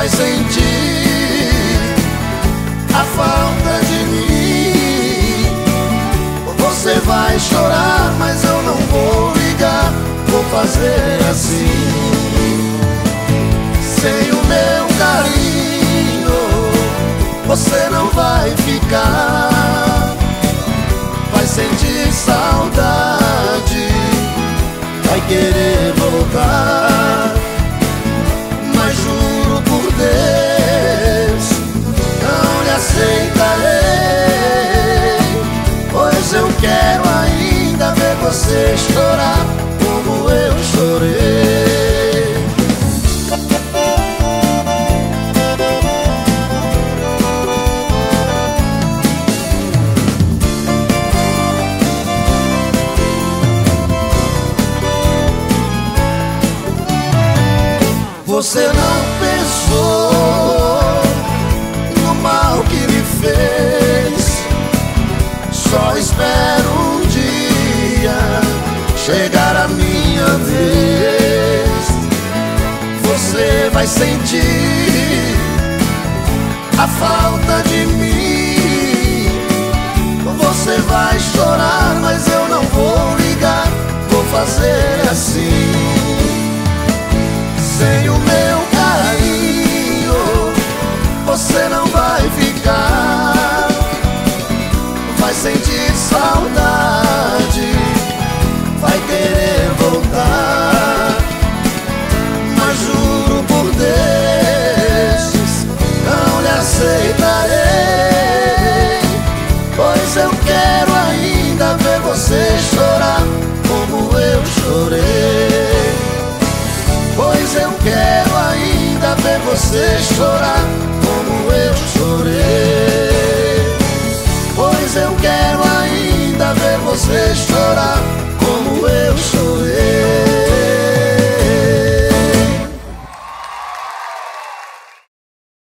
vai sentir a falta de mim. Você vai chorar, mas eu não vou ligar. Vou fazer assim sem o meu carinho, você não vai ficar. Você não pensou no mal que me fez. Só espero um dia chegar a minha vez. Você vai sentir a falta de mim. Chorei. Pois eu quero ainda ver você chorar